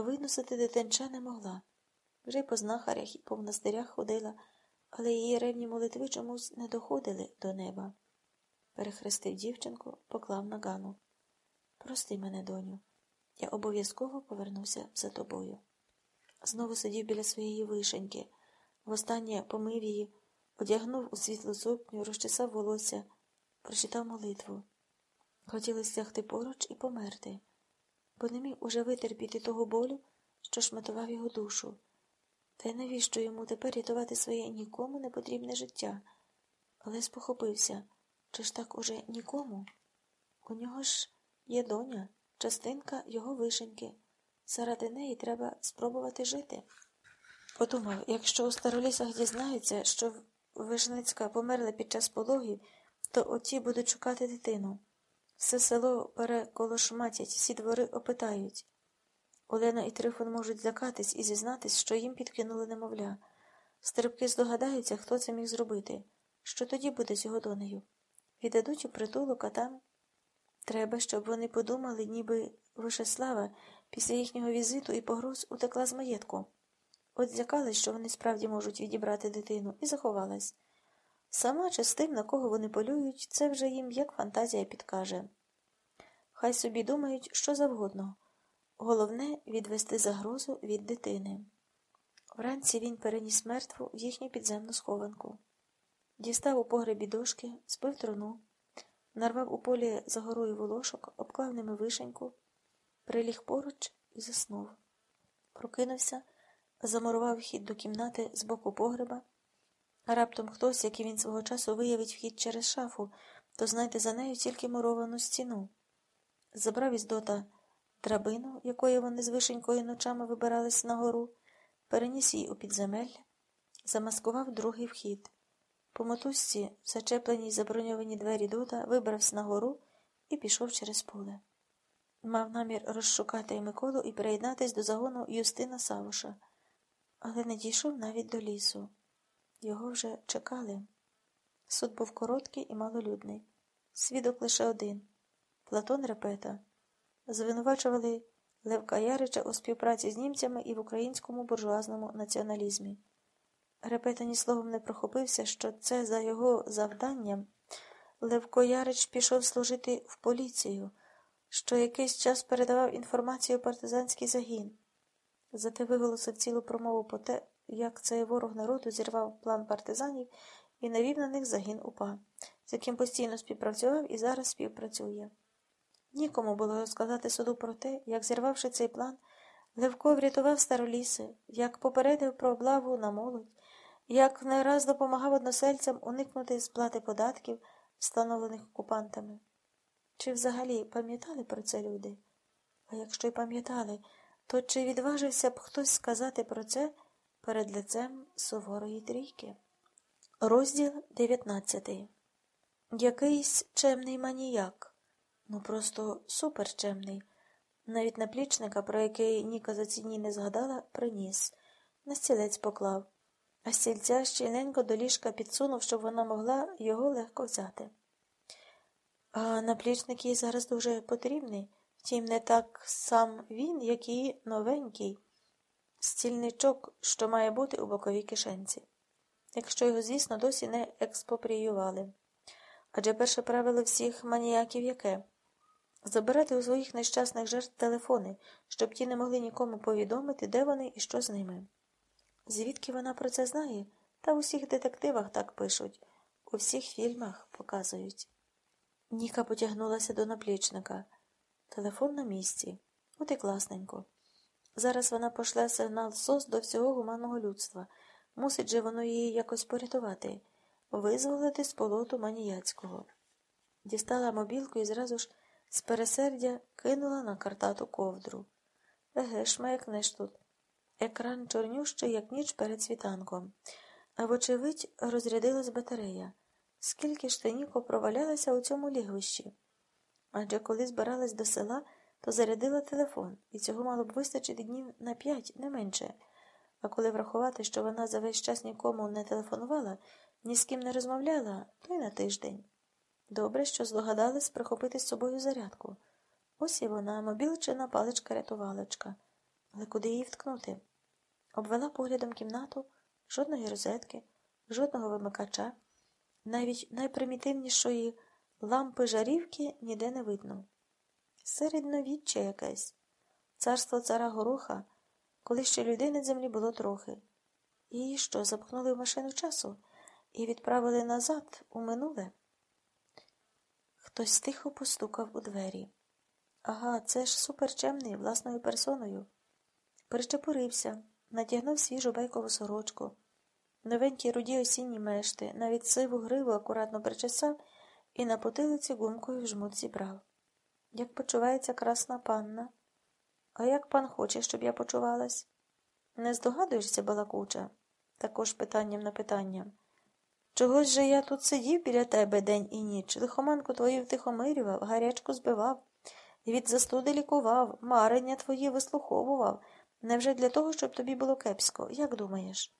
Виносити дитинча не могла. Вже й по знахарях і по монастирях ходила, але її ревні молитви чомусь не доходили до неба. Перехрестив дівчинку, поклав на гану. Прости мене, доню, я обов'язково повернуся за тобою. Знову сидів біля своєї вишеньки, востаннє помив її, одягнув у світлу сукню, розчесав волосся, прочитав молитву. Хотілося лягти поруч і померти, бо не міг уже витерпіти того болю, що шматував його душу. Та й навіщо йому тепер рятувати своє нікому не потрібне життя? Але спохопився, чи ж так уже нікому? У нього ж є доня, частинка його вишеньки. Заради неї треба спробувати жити. Подумав, якщо у старолісах дізнаються, що Вишницька померла під час пологів, то оті будуть шукати дитину. Все село переколошматять, всі двори опитають. Олена і Трифон можуть злякатись і зізнатись, що їм підкинули немовля. Стрибки здогадаються, хто це міг зробити. Що тоді буде з його донею? Віддадуть у притулок, а там треба, щоб вони подумали, ніби Вишеслава після їхнього візиту і погроз утекла з маєтку. От злякалась, що вони справді можуть відібрати дитину, і заховалась. Сама чи на кого вони полюють, це вже їм як фантазія підкаже. Хай собі думають, що завгодно. Головне відвести загрозу від дитини. Вранці він переніс мертву в їхню підземну схованку, дістав у погребі дошки, спив труну, нарвав у полі за горою волошок, обклав ними вишеньку, приліг поруч і заснув. Прокинувся, замурував хід до кімнати з боку погреба. Раптом хтось, який він свого часу виявить вхід через шафу, то знайде за нею тільки муровану стіну. Забрав із дота драбину, якою вони з вишенькою ночами вибирались на гору, переніс її у підземелля, замаскував другий вхід. По мотузці, в зачепленій заброньовані двері дота, вибрався на гору і пішов через поле. Мав намір розшукати Миколу і приєднатись до загону Юстина Савуша, але не дійшов навіть до лісу. Його вже чекали. Суд був короткий і малолюдний. Свідок лише один Платон Репета. Звинувачували Левка Ярича у співпраці з німцями і в українському буржуазному націоналізмі. Репета ні словом не прохопився, що це за його завданням Левко Ярич пішов служити в поліцію, що якийсь час передавав інформацію партизанський загін. Зате виголосив цілу промову по те, як цей ворог народу зірвав план партизанів і навів на них загін УПА, з яким постійно співпрацював і зараз співпрацює. Нікому було розказати суду про те, як, зірвавши цей план, Левко врятував староліси, як попередив про облаву на молодь, як не раз допомагав односельцям уникнути сплати податків, встановлених окупантами. Чи взагалі пам'ятали про це люди? А якщо й пам'ятали, то чи відважився б хтось сказати про це перед лицем суворої трійки? Розділ 19 Якийсь чемний маніяк. Ну, просто суперчемний. Навіть наплічника, про який Ніка за ці не згадала, приніс, на стілець поклав, а стільця щільненько до ліжка підсунув, щоб вона могла його легко взяти. А наплічник їй зараз дуже потрібний, втім, не так сам він, як і новенький стільничок, що має бути у боковій кишенці, якщо його, звісно, досі не експопріювали. Адже перше правило всіх маніяків яке? Забирати у своїх нещасних жертв телефони, щоб ті не могли нікому повідомити, де вони і що з ними. Звідки вона про це знає? Та в усіх детективах так пишуть, у всіх фільмах показують. Ніка потягнулася до наплічника. Телефон на місці. От і класненько. Зараз вона пошле сигнал СОС до всього гуманного людства. Мусить же воно її якось порятувати, визволити з полоту маніяцького. Дістала мобілку і зразу ж з пересердя кинула на картату ковдру. Еге, шмекнеш тут. Екран чорнющий, як ніч перед світанком, а вочевидь розрядилась батарея. Скільки ж Теніко провалялася у цьому лігвищі? Адже коли збиралась до села, то зарядила телефон, і цього мало б вистачити днів на п'ять, не менше. А коли врахувати, що вона за весь час нікому не телефонувала, ні з ким не розмовляла, то й на тиждень. Добре, що здогадались прихопити з собою зарядку. Ось і вона, мобілчина паличка-рятувалочка. Але куди її вткнути? Обвела поглядом кімнату, жодної розетки, жодного вимикача, навіть найпримітивнішої лампи жарівки ніде не видно. Середновіччя якесь, царство цара гороха, коли ще людей на землі було трохи. Її що, запхнули в машину часу і відправили назад у минуле? Хтось тихо постукав у двері. Ага, це ж суперчемний власною персоною. Причепурився, натягнув свіжу байкову сорочку, новенькі руді осінні мешти, навіть сиву гриву акуратно причесав і на потилиці гумкою в жмут зібрав. Як почувається красна панна? А як пан хоче, щоб я почувалась? Не здогадуєшся, балакуча? Також питанням на питання. Чогось же я тут сидів біля тебе день і ніч, лихоманку твою втихомирював, гарячку збивав, від застуди лікував, марення твої вислуховував. Невже для того, щоб тобі було кепсько? Як думаєш?